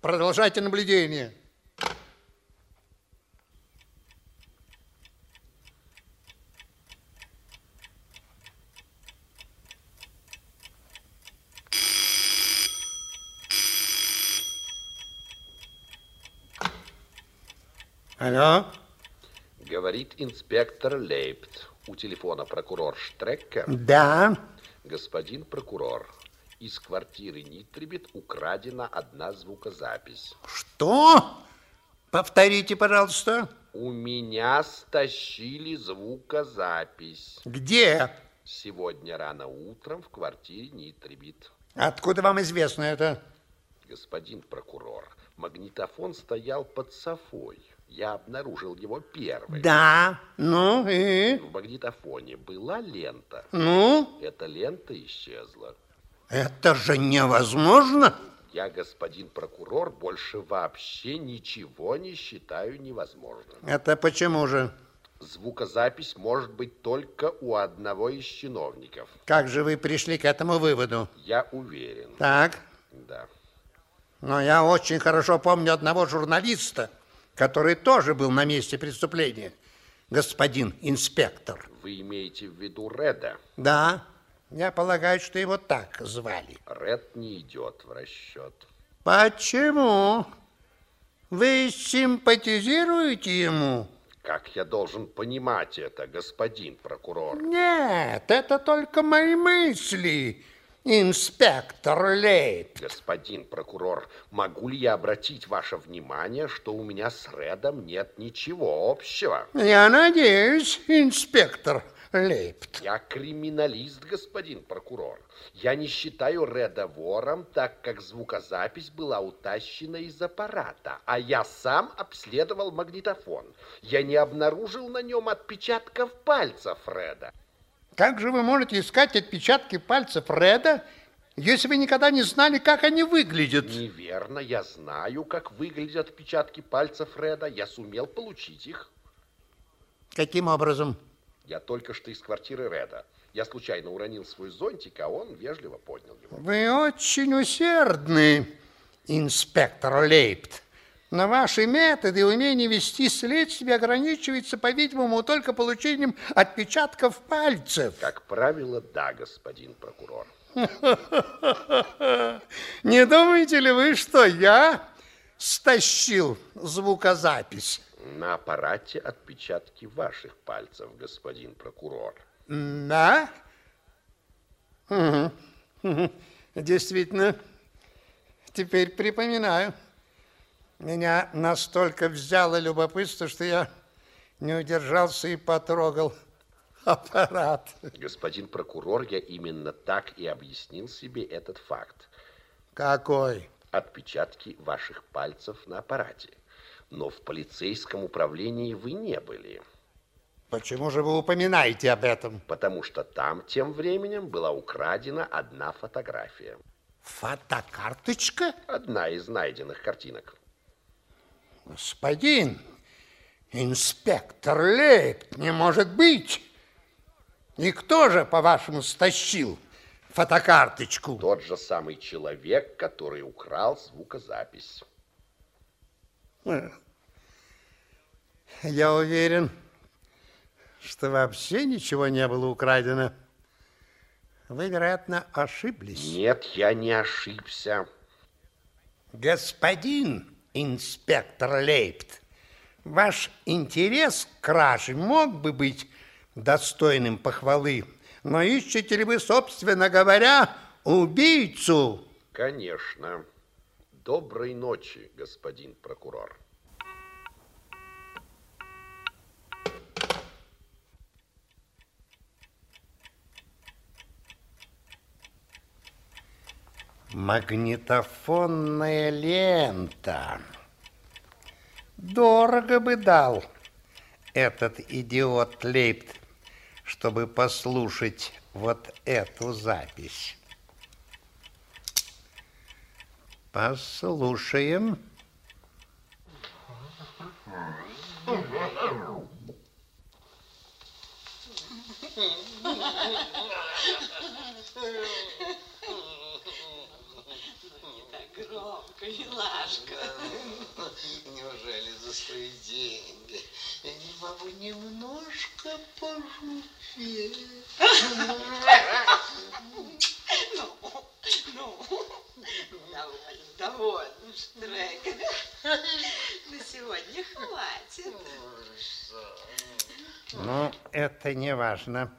Продолжайте наблюдение. Алло? Говорит инспектор Лейпт. У телефона прокурор Штреккер. Да. Господин прокурор, из квартиры Нитрибит украдена одна звукозапись. Что? Повторите, пожалуйста. У меня стащили звукозапись. Где? Сегодня рано утром в квартире Нитрибит. Откуда вам известно это? Господин прокурор, магнитофон стоял под софой. Я обнаружил его первый. Да, ну и? В магнитофоне была лента. Ну? Эта лента исчезла. Это же невозможно. Я, господин прокурор, больше вообще ничего не считаю невозможным. Это почему же? Звукозапись может быть только у одного из чиновников. Как же вы пришли к этому выводу? Я уверен. Так. Да. Но я очень хорошо помню одного журналиста, который тоже был на месте преступления. Господин инспектор. Вы имеете в виду Реда? Да, я полагаю, что его так звали. Ред не идет в расчет. Почему? Вы симпатизируете ему? Как я должен понимать это, господин прокурор? Нет, это только мои мысли инспектор Лейб. Господин прокурор, могу ли я обратить ваше внимание, что у меня с Редом нет ничего общего? Я надеюсь, инспектор Лейпт. Я криминалист, господин прокурор. Я не считаю Реда вором, так как звукозапись была утащена из аппарата, а я сам обследовал магнитофон. Я не обнаружил на нем отпечатков пальцев Реда. Как же вы можете искать отпечатки пальцев Реда, если вы никогда не знали, как они выглядят? Неверно, я знаю, как выглядят отпечатки пальцев Реда. Я сумел получить их. Каким образом? Я только что из квартиры Реда. Я случайно уронил свой зонтик, а он вежливо поднял его. Вы очень усердный, инспектор Лейпт. Но ваши методы и умение вести следствие ограничиваются, по-видимому, только получением отпечатков пальцев. Как правило, да, господин прокурор. Не думаете ли вы, что я стащил звукозапись? На аппарате отпечатки ваших пальцев, господин прокурор. Да? Действительно, теперь припоминаю. Меня настолько взяло любопытство, что я не удержался и потрогал аппарат. Господин прокурор, я именно так и объяснил себе этот факт. Какой? Отпечатки ваших пальцев на аппарате. Но в полицейском управлении вы не были. Почему же вы упоминаете об этом? Потому что там тем временем была украдена одна фотография. Фотокарточка? Одна из найденных картинок. Господин инспектор Лейб, не может быть. И кто же, по-вашему, стащил фотокарточку? Тот же самый человек, который украл звукозапись. Я уверен, что вообще ничего не было украдено. Вы, вероятно, ошиблись. Нет, я не ошибся. Господин инспектор Лейпт, ваш интерес к краже мог бы быть достойным похвалы, но ищете ли вы, собственно говоря, убийцу? Конечно. Доброй ночи, господин прокурор. Магнитофонная лента. Дорого бы дал этот идиот Лейпт, чтобы послушать вот эту запись. Послушаем. громко, милашка. Неужели за свои деньги я не могу немножко пошутить? Ну, ну, довольно, довольно, Штрек. На сегодня хватит. Ну, это не важно.